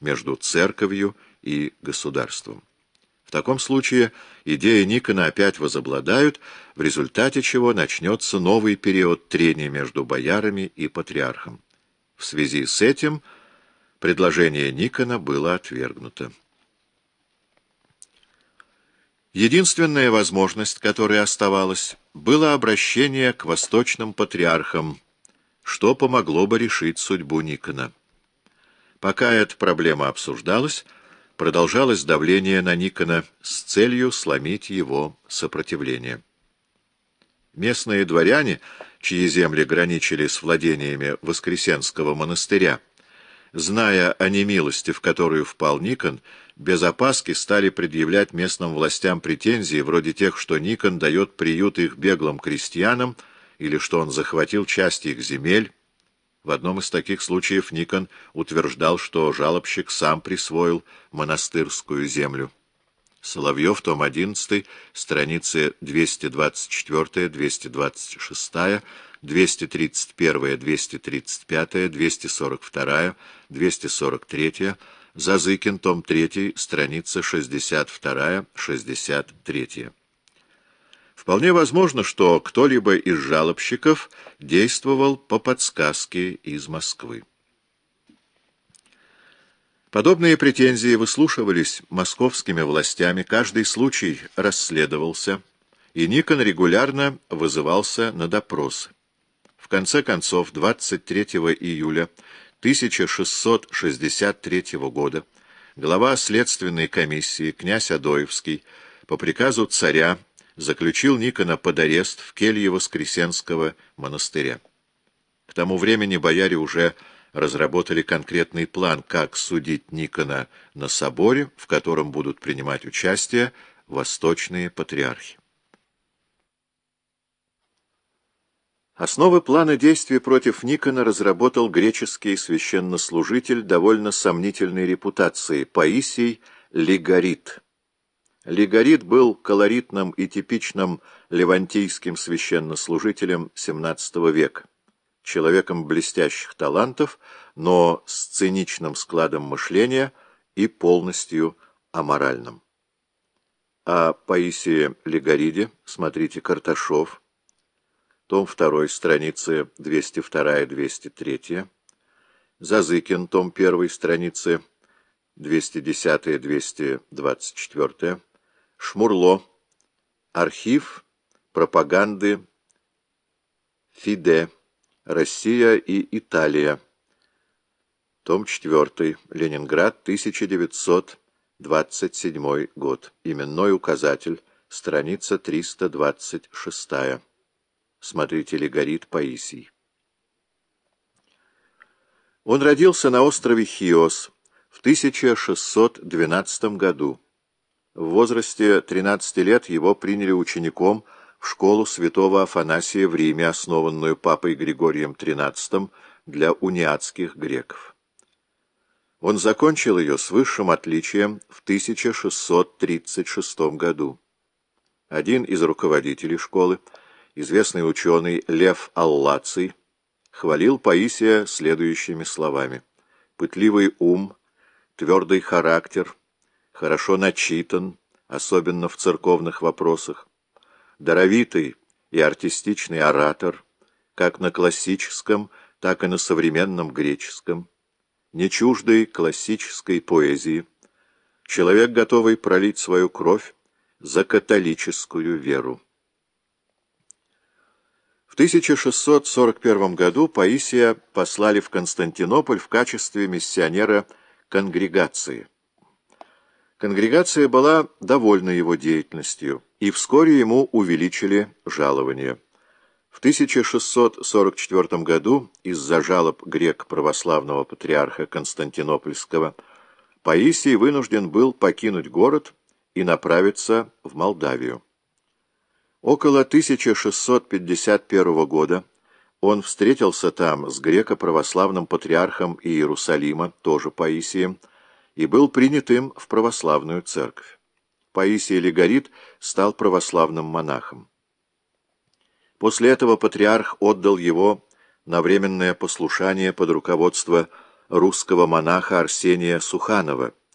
между церковью и государством. В таком случае идеи Никона опять возобладают, в результате чего начнется новый период трения между боярами и патриархом. В связи с этим предложение Никона было отвергнуто. Единственная возможность, которая оставалась, было обращение к восточным патриархам, что помогло бы решить судьбу Никона. Пока эта проблема обсуждалась, продолжалось давление на Никона с целью сломить его сопротивление. Местные дворяне, чьи земли граничили с владениями Воскресенского монастыря, зная о немилости, в которую впал Никон, без опаски стали предъявлять местным властям претензии, вроде тех, что Никон дает приют их беглым крестьянам, или что он захватил часть их земель. В одном из таких случаев Никон утверждал, что жалобщик сам присвоил монастырскую землю. Соловьев, том 11, страницы 224, 226, 231, 235, 242, 243, Зазыкин, том 3, страница 62, 63. Вполне возможно, что кто-либо из жалобщиков действовал по подсказке из Москвы. Подобные претензии выслушивались московскими властями, каждый случай расследовался, и Никон регулярно вызывался на допросы. В конце концов, 23 июля 1663 года глава следственной комиссии князь Адоевский по приказу царя заключил Никона под арест в келье Воскресенского монастыря. К тому времени бояре уже разработали конкретный план, как судить Никона на соборе, в котором будут принимать участие восточные патриархи. Основы плана действий против Никона разработал греческий священнослужитель довольно сомнительной репутации Паисий Лигарит. Лигарит был колоритным и типичным левантийским священнослужителем XVII века, человеком блестящих талантов, но с циничным складом мышления и полностью аморальным. О Паисии Лигариде смотрите Карташов, том 2, страницы 202-203, Зазыкин, том 1, страницы 210-224, Шмурло. Архив пропаганды ФИДЕ. Россия и Италия. Том 4. Ленинград, 1927 год. Именной указатель. Страница 326. Смотрите Легорит Паисий. Он родился на острове Хиос в 1612 году. В возрасте 13 лет его приняли учеником в школу святого Афанасия в Риме, основанную папой Григорием XIII для униатских греков. Он закончил ее с высшим отличием в 1636 году. Один из руководителей школы, известный ученый Лев Аллаций, хвалил Паисия следующими словами. «Пытливый ум, твердый характер — хорошо начитан, особенно в церковных вопросах, даровитый и артистичный оратор, как на классическом, так и на современном греческом, не чуждый классической поэзии, человек, готовый пролить свою кровь за католическую веру. В 1641 году Паисия послали в Константинополь в качестве миссионера конгрегации. Конгрегация была довольна его деятельностью, и вскоре ему увеличили жалование. В 1644 году из-за жалоб грек-православного патриарха Константинопольского Паисий вынужден был покинуть город и направиться в Молдавию. Около 1651 года он встретился там с греко-православным патриархом Иерусалима, тоже Паисием, и был принят им в православную церковь. Паисий Легорит стал православным монахом. После этого патриарх отдал его на временное послушание под руководство русского монаха Арсения Суханова,